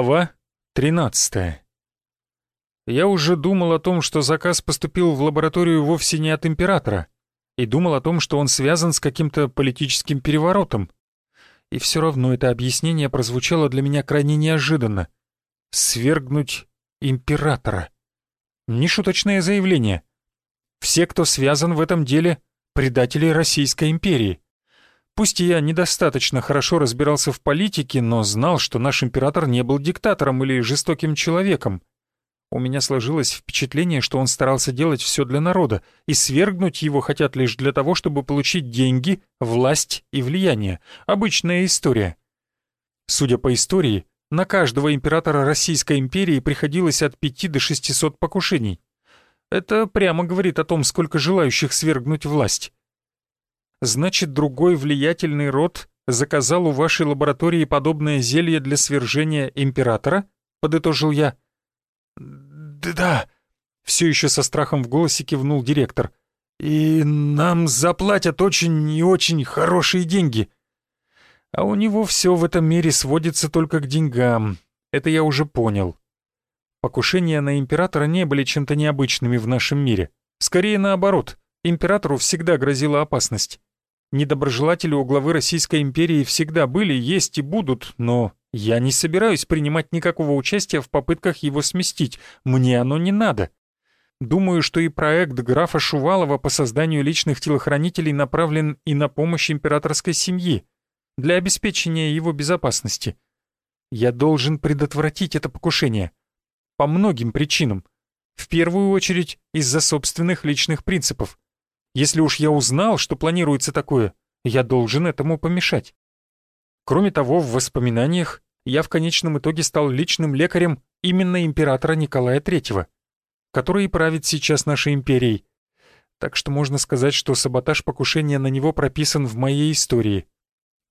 Глава 13 Я уже думал о том, что заказ поступил в лабораторию вовсе не от императора, и думал о том, что он связан с каким-то политическим переворотом. И все равно это объяснение прозвучало для меня крайне неожиданно. Свергнуть императора. Нешуточное заявление. Все, кто связан в этом деле, предатели Российской империи. Пусть я недостаточно хорошо разбирался в политике, но знал, что наш император не был диктатором или жестоким человеком. У меня сложилось впечатление, что он старался делать все для народа, и свергнуть его хотят лишь для того, чтобы получить деньги, власть и влияние. Обычная история. Судя по истории, на каждого императора Российской империи приходилось от 5 до 600 покушений. Это прямо говорит о том, сколько желающих свергнуть власть. Значит, другой влиятельный род заказал у вашей лаборатории подобное зелье для свержения императора? Подытожил я. Да, все еще со страхом в голосе кивнул директор. И нам заплатят очень и очень хорошие деньги. А у него все в этом мире сводится только к деньгам. Это я уже понял. Покушения на императора не были чем-то необычными в нашем мире. Скорее наоборот, императору всегда грозила опасность. Недоброжелатели у главы Российской империи всегда были, есть и будут, но я не собираюсь принимать никакого участия в попытках его сместить. Мне оно не надо. Думаю, что и проект графа Шувалова по созданию личных телохранителей направлен и на помощь императорской семьи, для обеспечения его безопасности. Я должен предотвратить это покушение. По многим причинам. В первую очередь из-за собственных личных принципов. Если уж я узнал, что планируется такое, я должен этому помешать. Кроме того, в воспоминаниях я в конечном итоге стал личным лекарем именно императора Николая III, который и правит сейчас нашей империей. Так что можно сказать, что саботаж покушения на него прописан в моей истории.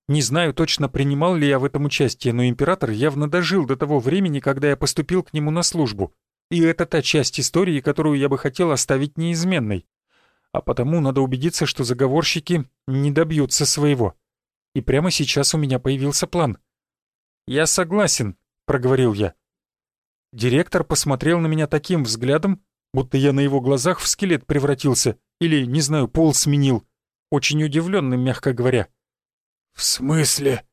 Не знаю точно, принимал ли я в этом участие, но император явно дожил до того времени, когда я поступил к нему на службу. И это та часть истории, которую я бы хотел оставить неизменной а потому надо убедиться, что заговорщики не добьются своего. И прямо сейчас у меня появился план. «Я согласен», — проговорил я. Директор посмотрел на меня таким взглядом, будто я на его глазах в скелет превратился или, не знаю, пол сменил. Очень удивленным, мягко говоря. «В смысле?»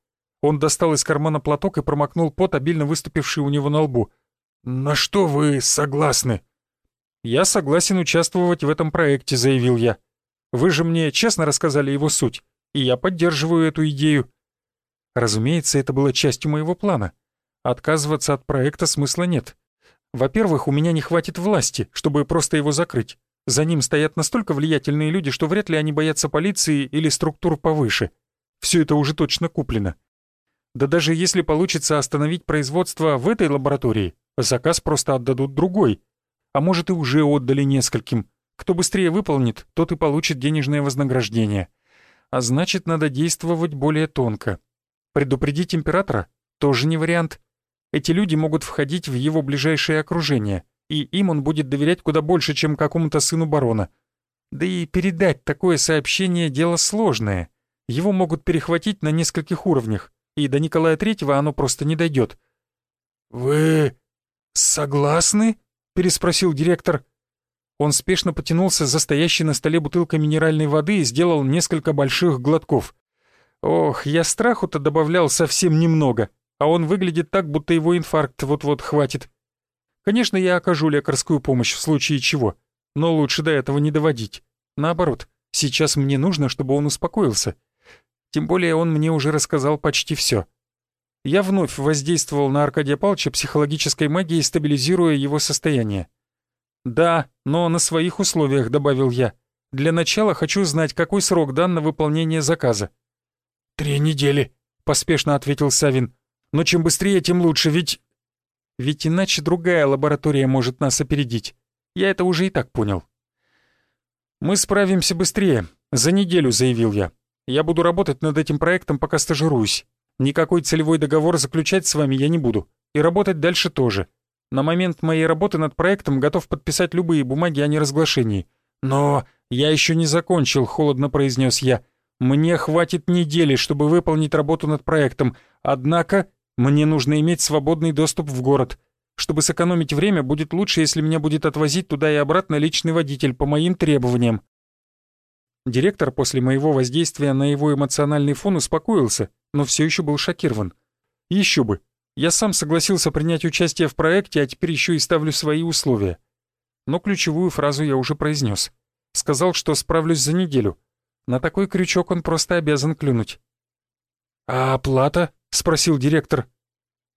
Он достал из кармана платок и промокнул пот, обильно выступивший у него на лбу. «На что вы согласны?» «Я согласен участвовать в этом проекте», — заявил я. «Вы же мне честно рассказали его суть, и я поддерживаю эту идею». Разумеется, это было частью моего плана. Отказываться от проекта смысла нет. Во-первых, у меня не хватит власти, чтобы просто его закрыть. За ним стоят настолько влиятельные люди, что вряд ли они боятся полиции или структур повыше. Все это уже точно куплено. Да даже если получится остановить производство в этой лаборатории, заказ просто отдадут другой, а может и уже отдали нескольким. Кто быстрее выполнит, тот и получит денежное вознаграждение. А значит, надо действовать более тонко. Предупредить императора тоже не вариант. Эти люди могут входить в его ближайшее окружение, и им он будет доверять куда больше, чем какому-то сыну барона. Да и передать такое сообщение — дело сложное. Его могут перехватить на нескольких уровнях, и до Николая Третьего оно просто не дойдет. «Вы согласны?» Переспросил директор. Он спешно потянулся за стоящей на столе бутылкой минеральной воды и сделал несколько больших глотков. Ох, я страху-то добавлял совсем немного, а он выглядит так, будто его инфаркт вот-вот хватит. Конечно, я окажу лекарскую помощь в случае чего, но лучше до этого не доводить. Наоборот, сейчас мне нужно, чтобы он успокоился. Тем более он мне уже рассказал почти все я вновь воздействовал на Аркадия Павловича психологической магией, стабилизируя его состояние. «Да, но на своих условиях», — добавил я. «Для начала хочу знать, какой срок дан на выполнение заказа». «Три недели», — поспешно ответил Савин. «Но чем быстрее, тем лучше, ведь...» «Ведь иначе другая лаборатория может нас опередить. Я это уже и так понял». «Мы справимся быстрее. За неделю», — заявил я. «Я буду работать над этим проектом, пока стажируюсь. Никакой целевой договор заключать с вами я не буду. И работать дальше тоже. На момент моей работы над проектом готов подписать любые бумаги о неразглашении. Но я еще не закончил, холодно произнес я. Мне хватит недели, чтобы выполнить работу над проектом. Однако Мне нужно иметь свободный доступ в город. Чтобы сэкономить время, будет лучше, если меня будет отвозить туда и обратно личный водитель по моим требованиям». Директор после моего воздействия на его эмоциональный фон успокоился, но все еще был шокирован. Еще бы. Я сам согласился принять участие в проекте, а теперь еще и ставлю свои условия. Но ключевую фразу я уже произнес. Сказал, что справлюсь за неделю. На такой крючок он просто обязан клюнуть. «А оплата?» — спросил директор.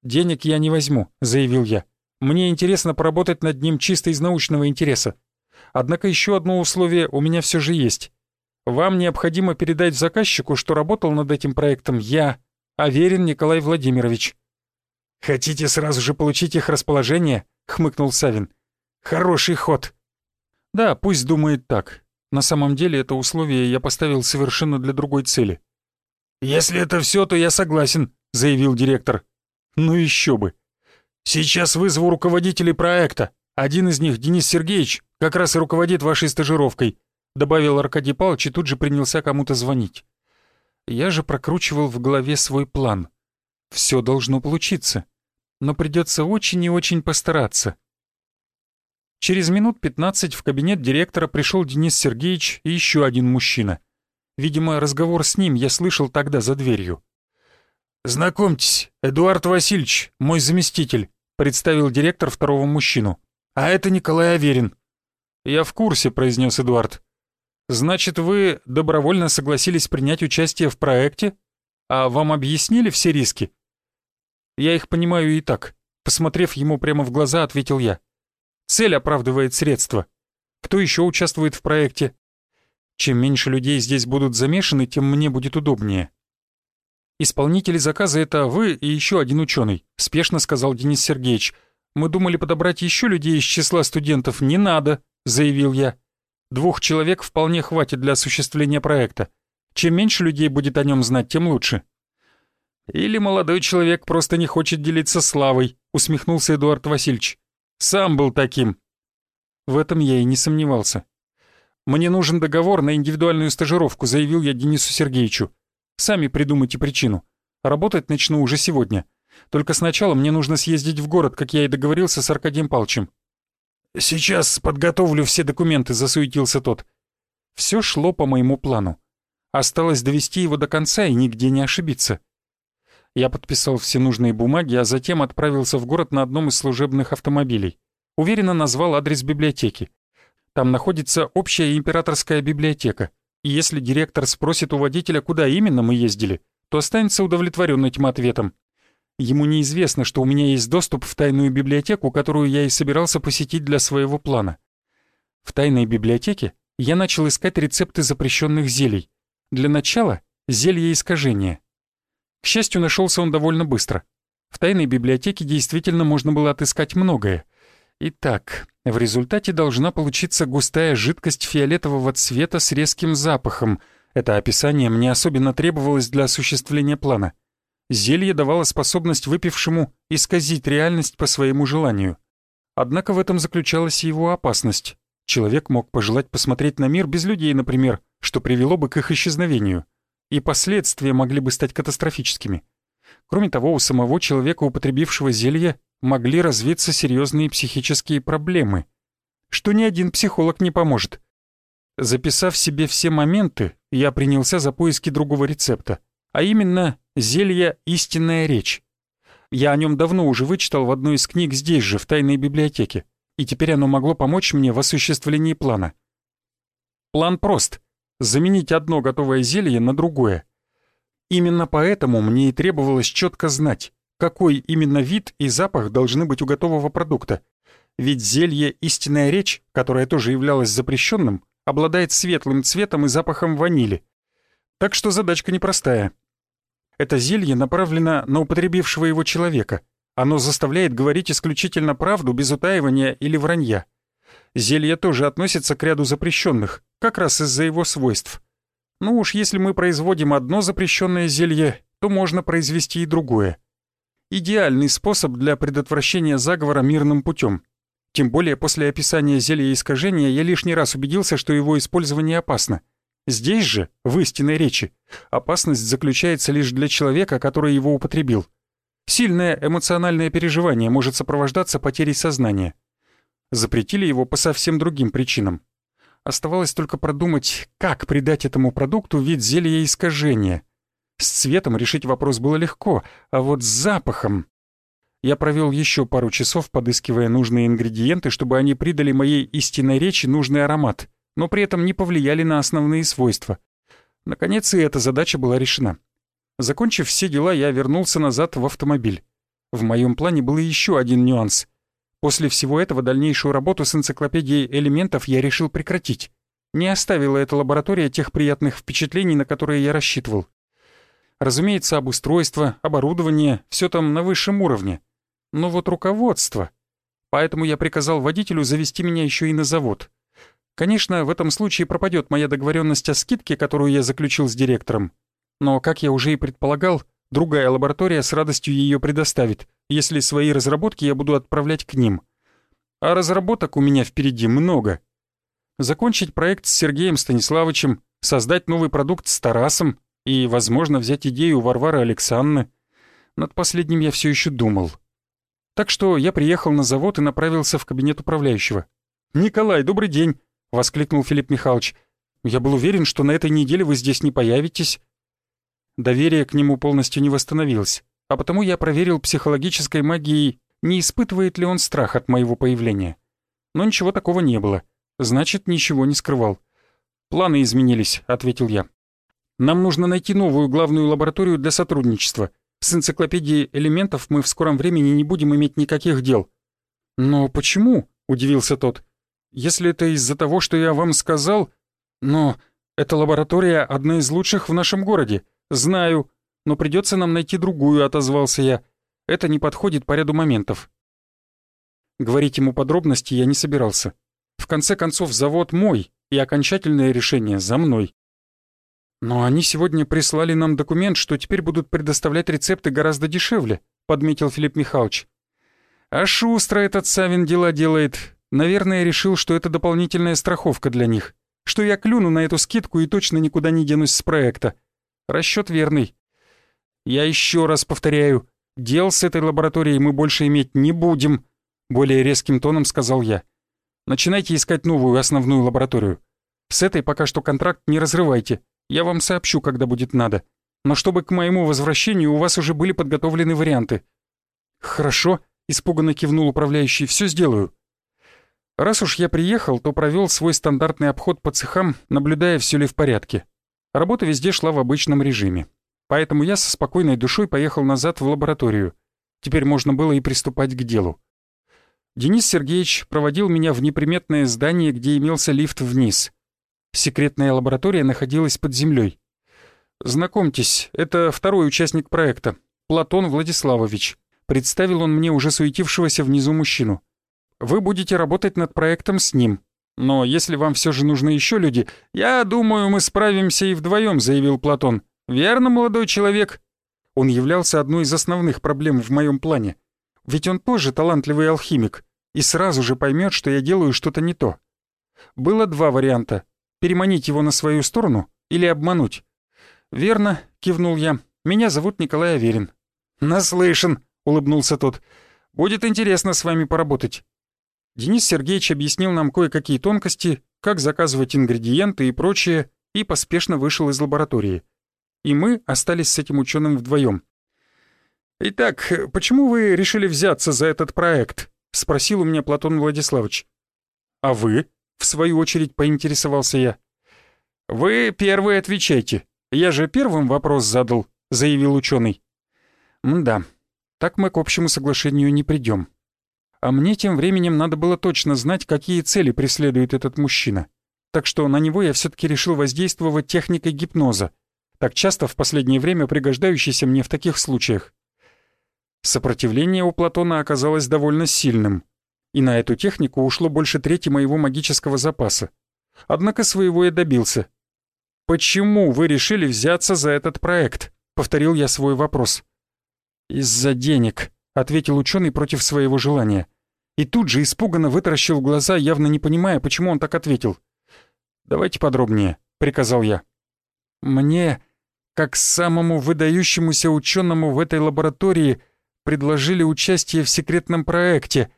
«Денег я не возьму», — заявил я. «Мне интересно поработать над ним чисто из научного интереса. Однако еще одно условие у меня все же есть. Вам необходимо передать заказчику, что работал над этим проектом я, Аверин Николай Владимирович». «Хотите сразу же получить их расположение?» — хмыкнул Савин. «Хороший ход». «Да, пусть думает так. На самом деле это условие я поставил совершенно для другой цели». «Если это все, то я согласен», — заявил директор. «Ну еще бы. Сейчас вызову руководителей проекта. Один из них, Денис Сергеевич, как раз и руководит вашей стажировкой добавил Аркадий Павлович и тут же принялся кому-то звонить. Я же прокручивал в голове свой план. Все должно получиться, но придется очень и очень постараться. Через минут пятнадцать в кабинет директора пришел Денис Сергеевич и еще один мужчина. Видимо, разговор с ним я слышал тогда за дверью. «Знакомьтесь, Эдуард Васильевич, мой заместитель», представил директор второго мужчину. «А это Николай Аверин». «Я в курсе», — произнес Эдуард. Значит, вы добровольно согласились принять участие в проекте? А вам объяснили все риски? Я их понимаю и так. Посмотрев ему прямо в глаза, ответил я. Цель оправдывает средства. Кто еще участвует в проекте? Чем меньше людей здесь будут замешаны, тем мне будет удобнее. Исполнители заказа — это вы и еще один ученый, спешно сказал Денис Сергеевич. Мы думали подобрать еще людей из числа студентов. Не надо, заявил я. Двух человек вполне хватит для осуществления проекта. Чем меньше людей будет о нем знать, тем лучше. Или молодой человек просто не хочет делиться славой, усмехнулся Эдуард Васильевич. Сам был таким. В этом я и не сомневался. Мне нужен договор на индивидуальную стажировку, заявил я Денису Сергеевичу. Сами придумайте причину. Работать начну уже сегодня. Только сначала мне нужно съездить в город, как я и договорился с Аркадием Палчем. «Сейчас подготовлю все документы», — засуетился тот. Все шло по моему плану. Осталось довести его до конца и нигде не ошибиться. Я подписал все нужные бумаги, а затем отправился в город на одном из служебных автомобилей. Уверенно назвал адрес библиотеки. Там находится общая императорская библиотека. И если директор спросит у водителя, куда именно мы ездили, то останется удовлетворен этим ответом. Ему неизвестно, что у меня есть доступ в тайную библиотеку, которую я и собирался посетить для своего плана. В тайной библиотеке я начал искать рецепты запрещенных зелий. Для начала — зелье искажения. К счастью, нашелся он довольно быстро. В тайной библиотеке действительно можно было отыскать многое. Итак, в результате должна получиться густая жидкость фиолетового цвета с резким запахом. Это описание мне особенно требовалось для осуществления плана. Зелье давало способность выпившему исказить реальность по своему желанию. Однако в этом заключалась его опасность. Человек мог пожелать посмотреть на мир без людей, например, что привело бы к их исчезновению. И последствия могли бы стать катастрофическими. Кроме того, у самого человека, употребившего зелье, могли развиться серьезные психические проблемы, что ни один психолог не поможет. Записав себе все моменты, я принялся за поиски другого рецепта, а именно Зелье «Истинная речь». Я о нем давно уже вычитал в одной из книг здесь же, в тайной библиотеке, и теперь оно могло помочь мне в осуществлении плана. План прост — заменить одно готовое зелье на другое. Именно поэтому мне и требовалось четко знать, какой именно вид и запах должны быть у готового продукта. Ведь зелье «Истинная речь», которое тоже являлось запрещенным, обладает светлым цветом и запахом ванили. Так что задачка непростая. Это зелье направлено на употребившего его человека. Оно заставляет говорить исключительно правду без утаивания или вранья. Зелье тоже относится к ряду запрещенных, как раз из-за его свойств. Ну уж если мы производим одно запрещенное зелье, то можно произвести и другое. Идеальный способ для предотвращения заговора мирным путем. Тем более после описания зелья искажения я лишний раз убедился, что его использование опасно. Здесь же, в истинной речи, опасность заключается лишь для человека, который его употребил. Сильное эмоциональное переживание может сопровождаться потерей сознания. Запретили его по совсем другим причинам. Оставалось только продумать, как придать этому продукту вид зелья искажения. С цветом решить вопрос было легко, а вот с запахом... Я провел еще пару часов, подыскивая нужные ингредиенты, чтобы они придали моей истинной речи нужный аромат, но при этом не повлияли на основные свойства. Наконец и эта задача была решена. Закончив все дела, я вернулся назад в автомобиль. В моем плане был еще один нюанс. После всего этого дальнейшую работу с энциклопедией элементов я решил прекратить. Не оставила эта лаборатория тех приятных впечатлений, на которые я рассчитывал. Разумеется, обустройство, оборудование — все там на высшем уровне. Но вот руководство... Поэтому я приказал водителю завести меня еще и на завод. Конечно, в этом случае пропадет моя договоренность о скидке, которую я заключил с директором. Но, как я уже и предполагал, другая лаборатория с радостью ее предоставит, если свои разработки я буду отправлять к ним. А разработок у меня впереди много. Закончить проект с Сергеем Станиславовичем, создать новый продукт с Тарасом и, возможно, взять идею Варвары Александры. Над последним я все еще думал. Так что я приехал на завод и направился в кабинет управляющего. «Николай, добрый день!» — воскликнул Филипп Михайлович. «Я был уверен, что на этой неделе вы здесь не появитесь». Доверие к нему полностью не восстановилось, а потому я проверил психологической магией, не испытывает ли он страх от моего появления. Но ничего такого не было, значит, ничего не скрывал. «Планы изменились», — ответил я. «Нам нужно найти новую главную лабораторию для сотрудничества. С энциклопедией элементов мы в скором времени не будем иметь никаких дел». «Но почему?» — удивился тот. «Если это из-за того, что я вам сказал...» «Но эта лаборатория одна из лучших в нашем городе. «Знаю, но придется нам найти другую», — отозвался я. «Это не подходит по ряду моментов». Говорить ему подробности я не собирался. В конце концов, завод мой, и окончательное решение за мной. «Но они сегодня прислали нам документ, что теперь будут предоставлять рецепты гораздо дешевле», — подметил Филипп Михайлович. «А шустро этот Савин дела делает. Наверное, решил, что это дополнительная страховка для них, что я клюну на эту скидку и точно никуда не денусь с проекта. Расчет верный. Я еще раз повторяю, дел с этой лабораторией мы больше иметь не будем, более резким тоном сказал я. Начинайте искать новую основную лабораторию. С этой пока что контракт не разрывайте. Я вам сообщу, когда будет надо. Но чтобы к моему возвращению у вас уже были подготовлены варианты. Хорошо, испуганно кивнул управляющий, все сделаю. Раз уж я приехал, то провел свой стандартный обход по цехам, наблюдая, все ли в порядке. Работа везде шла в обычном режиме. Поэтому я со спокойной душой поехал назад в лабораторию. Теперь можно было и приступать к делу. Денис Сергеевич проводил меня в неприметное здание, где имелся лифт вниз. Секретная лаборатория находилась под землей. «Знакомьтесь, это второй участник проекта, Платон Владиславович», представил он мне уже суетившегося внизу мужчину. «Вы будете работать над проектом с ним. Но если вам все же нужны еще люди, я думаю, мы справимся и вдвоем, заявил Платон. Верно, молодой человек? Он являлся одной из основных проблем в моем плане. Ведь он тоже талантливый алхимик и сразу же поймет, что я делаю что-то не то. Было два варианта — переманить его на свою сторону или обмануть. «Верно», — кивнул я, — «меня зовут Николай Аверин». «Наслышан», — улыбнулся тот. «Будет интересно с вами поработать. Денис Сергеевич объяснил нам кое-какие тонкости, как заказывать ингредиенты и прочее, и поспешно вышел из лаборатории. И мы остались с этим ученым вдвоем. «Итак, почему вы решили взяться за этот проект?» — спросил у меня Платон Владиславович. «А вы?» — в свою очередь поинтересовался я. «Вы первые отвечайте. Я же первым вопрос задал», — заявил ученый. «Да, так мы к общему соглашению не придем. А мне тем временем надо было точно знать, какие цели преследует этот мужчина. Так что на него я все таки решил воздействовать техникой гипноза, так часто в последнее время пригождающейся мне в таких случаях. Сопротивление у Платона оказалось довольно сильным, и на эту технику ушло больше трети моего магического запаса. Однако своего я добился. «Почему вы решили взяться за этот проект?» — повторил я свой вопрос. «Из-за денег», — ответил ученый против своего желания. И тут же испуганно вытаращил глаза, явно не понимая, почему он так ответил. «Давайте подробнее», — приказал я. «Мне, как самому выдающемуся ученому в этой лаборатории, предложили участие в секретном проекте.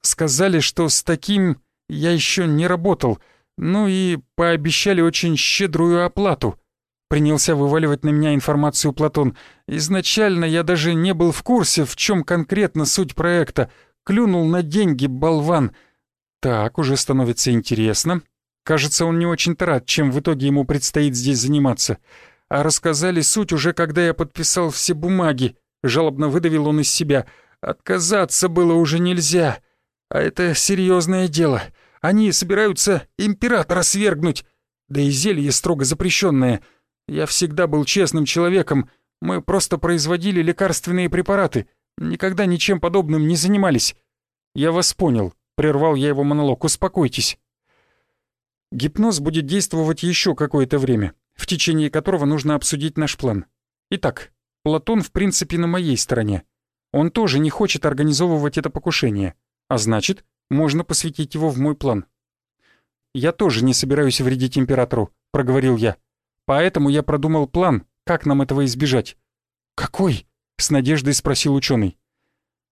Сказали, что с таким я еще не работал, ну и пообещали очень щедрую оплату. Принялся вываливать на меня информацию Платон. Изначально я даже не был в курсе, в чем конкретно суть проекта. Клюнул на деньги, болван. Так, уже становится интересно. Кажется, он не очень-то рад, чем в итоге ему предстоит здесь заниматься. А рассказали суть уже, когда я подписал все бумаги. Жалобно выдавил он из себя. Отказаться было уже нельзя. А это серьезное дело. Они собираются императора свергнуть. Да и зелье строго запрещенное. Я всегда был честным человеком. Мы просто производили лекарственные препараты. Никогда ничем подобным не занимались. Я вас понял. Прервал я его монолог. Успокойтесь. Гипноз будет действовать еще какое-то время, в течение которого нужно обсудить наш план. Итак, Платон в принципе на моей стороне. Он тоже не хочет организовывать это покушение, а значит, можно посвятить его в мой план. «Я тоже не собираюсь вредить императору», — проговорил я. «Поэтому я продумал план, как нам этого избежать». «Какой?» — с надеждой спросил ученый.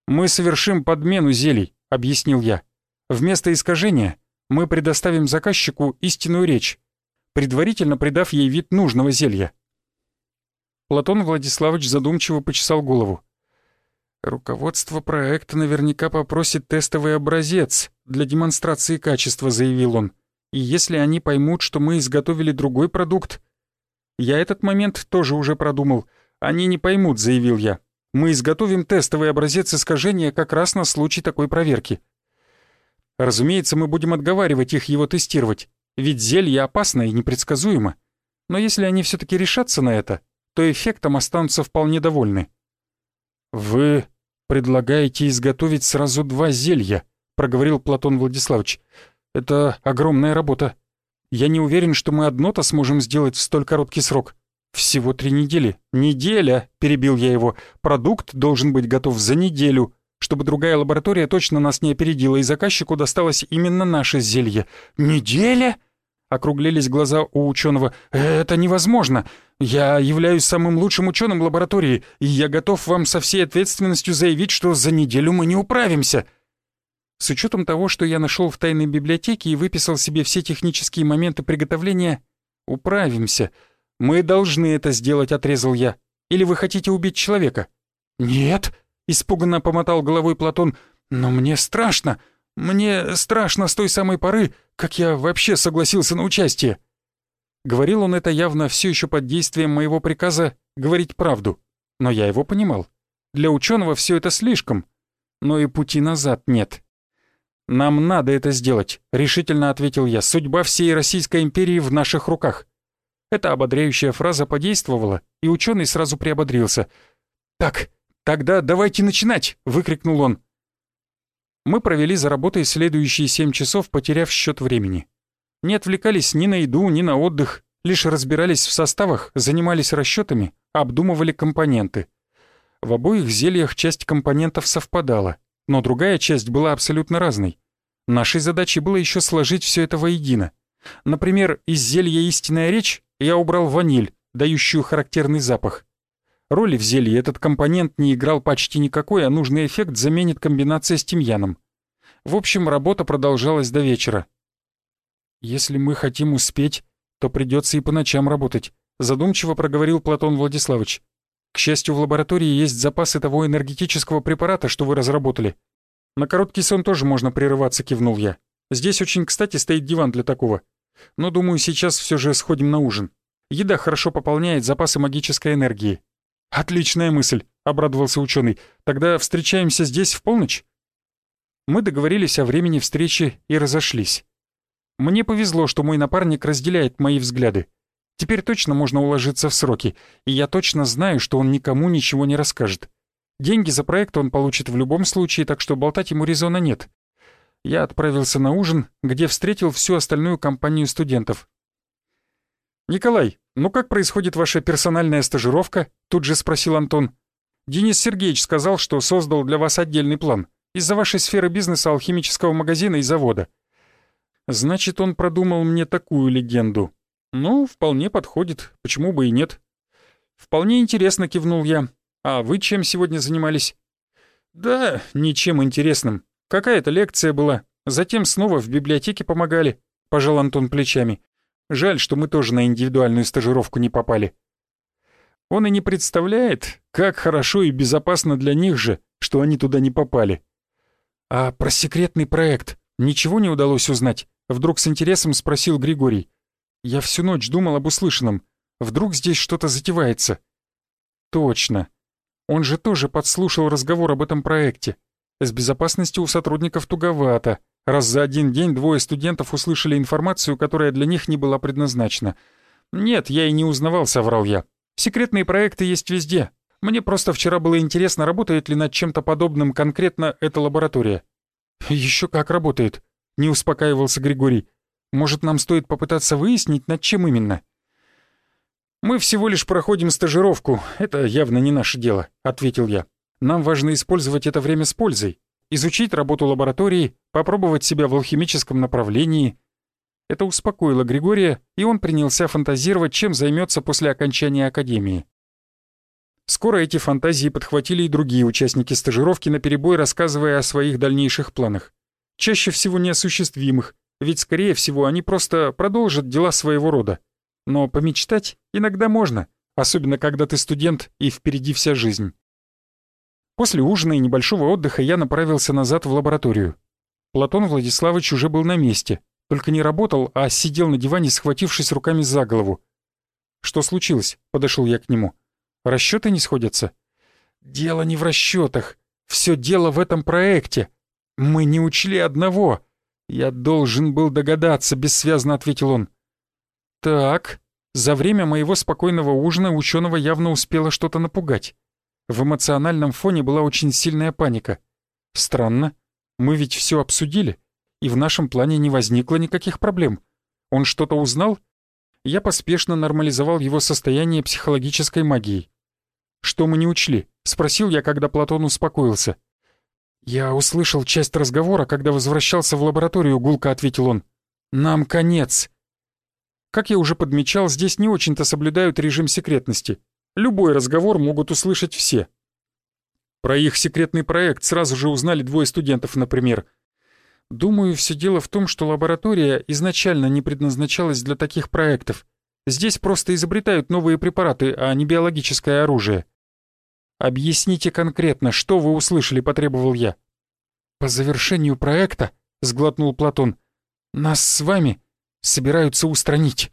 «Мы совершим подмену зелий», — объяснил я. «Вместо искажения мы предоставим заказчику истинную речь, предварительно придав ей вид нужного зелья. Платон Владиславович задумчиво почесал голову. «Руководство проекта наверняка попросит тестовый образец для демонстрации качества», — заявил он. «И если они поймут, что мы изготовили другой продукт...» «Я этот момент тоже уже продумал. Они не поймут», — заявил я. «Мы изготовим тестовый образец искажения как раз на случай такой проверки. Разумеется, мы будем отговаривать их его тестировать, ведь зелье опасно и непредсказуемо. Но если они все таки решатся на это, то эффектом останутся вполне довольны. «Вы предлагаете изготовить сразу два зелья», — проговорил Платон Владиславович. «Это огромная работа. Я не уверен, что мы одно-то сможем сделать в столь короткий срок. Всего три недели». «Неделя», — перебил я его. «Продукт должен быть готов за неделю чтобы другая лаборатория точно нас не опередила, и заказчику досталось именно наше зелье. «Неделя?» — округлились глаза у ученого. «Это невозможно! Я являюсь самым лучшим ученым лаборатории, и я готов вам со всей ответственностью заявить, что за неделю мы не управимся!» С учетом того, что я нашел в тайной библиотеке и выписал себе все технические моменты приготовления, управимся. Мы должны это сделать, отрезал я. Или вы хотите убить человека? Нет, — испуганно помотал головой Платон. «Но мне страшно! Мне страшно с той самой поры, как я вообще согласился на участие!» Говорил он это явно все еще под действием моего приказа говорить правду. Но я его понимал. Для ученого все это слишком. Но и пути назад нет. «Нам надо это сделать», — решительно ответил я. «Судьба всей Российской империи в наших руках». Эта ободряющая фраза подействовала, и ученый сразу приободрился. «Так, «Тогда давайте начинать!» — выкрикнул он. Мы провели за работой следующие семь часов, потеряв счет времени. Не отвлекались ни на еду, ни на отдых, лишь разбирались в составах, занимались расчетами, обдумывали компоненты. В обоих зельях часть компонентов совпадала, но другая часть была абсолютно разной. Нашей задачей было еще сложить все это воедино. Например, из зелья «Истинная речь» я убрал ваниль, дающую характерный запах. Роли в зелье этот компонент не играл почти никакой, а нужный эффект заменит комбинация с тимьяном. В общем, работа продолжалась до вечера. «Если мы хотим успеть, то придется и по ночам работать», задумчиво проговорил Платон Владиславович. «К счастью, в лаборатории есть запасы того энергетического препарата, что вы разработали. На короткий сон тоже можно прерываться», кивнул я. «Здесь очень кстати стоит диван для такого. Но, думаю, сейчас все же сходим на ужин. Еда хорошо пополняет запасы магической энергии. «Отличная мысль», — обрадовался ученый. «Тогда встречаемся здесь в полночь?» Мы договорились о времени встречи и разошлись. Мне повезло, что мой напарник разделяет мои взгляды. Теперь точно можно уложиться в сроки, и я точно знаю, что он никому ничего не расскажет. Деньги за проект он получит в любом случае, так что болтать ему резона нет. Я отправился на ужин, где встретил всю остальную компанию студентов. «Николай, ну как происходит ваша персональная стажировка?» — тут же спросил Антон. «Денис Сергеевич сказал, что создал для вас отдельный план из-за вашей сферы бизнеса алхимического магазина и завода». «Значит, он продумал мне такую легенду. Ну, вполне подходит, почему бы и нет». «Вполне интересно», — кивнул я. «А вы чем сегодня занимались?» «Да, ничем интересным. Какая-то лекция была. Затем снова в библиотеке помогали», — пожал Антон плечами. «Жаль, что мы тоже на индивидуальную стажировку не попали». Он и не представляет, как хорошо и безопасно для них же, что они туда не попали. «А про секретный проект ничего не удалось узнать?» Вдруг с интересом спросил Григорий. «Я всю ночь думал об услышанном. Вдруг здесь что-то затевается?» «Точно. Он же тоже подслушал разговор об этом проекте. С безопасностью у сотрудников туговато, раз за один день двое студентов услышали информацию, которая для них не была предназначена. Нет, я и не узнавал, соврал я. Секретные проекты есть везде. Мне просто вчера было интересно, работает ли над чем-то подобным конкретно эта лаборатория. Еще как работает, не успокаивался Григорий. Может, нам стоит попытаться выяснить, над чем именно? «Мы всего лишь проходим стажировку, это явно не наше дело», — ответил я. «Нам важно использовать это время с пользой, изучить работу лаборатории, попробовать себя в алхимическом направлении». Это успокоило Григория, и он принялся фантазировать, чем займется после окончания академии. Скоро эти фантазии подхватили и другие участники стажировки, наперебой рассказывая о своих дальнейших планах. Чаще всего неосуществимых, ведь, скорее всего, они просто продолжат дела своего рода. Но помечтать иногда можно, особенно когда ты студент и впереди вся жизнь. После ужина и небольшого отдыха я направился назад в лабораторию. Платон Владиславович уже был на месте, только не работал, а сидел на диване, схватившись руками за голову. «Что случилось?» — подошел я к нему. «Расчеты не сходятся?» «Дело не в расчетах. Все дело в этом проекте. Мы не учли одного. Я должен был догадаться», — бессвязно ответил он. Так, за время моего спокойного ужина ученого явно успело что-то напугать. В эмоциональном фоне была очень сильная паника. Странно, мы ведь все обсудили, и в нашем плане не возникло никаких проблем. Он что-то узнал? Я поспешно нормализовал его состояние психологической магией. «Что мы не учли?» — спросил я, когда Платон успокоился. «Я услышал часть разговора, когда возвращался в лабораторию», — гулко ответил он. «Нам конец. Как я уже подмечал, здесь не очень-то соблюдают режим секретности. Любой разговор могут услышать все. Про их секретный проект сразу же узнали двое студентов, например. Думаю, все дело в том, что лаборатория изначально не предназначалась для таких проектов. Здесь просто изобретают новые препараты, а не биологическое оружие. «Объясните конкретно, что вы услышали», — потребовал я. «По завершению проекта», — сглотнул Платон, — «нас с вами собираются устранить.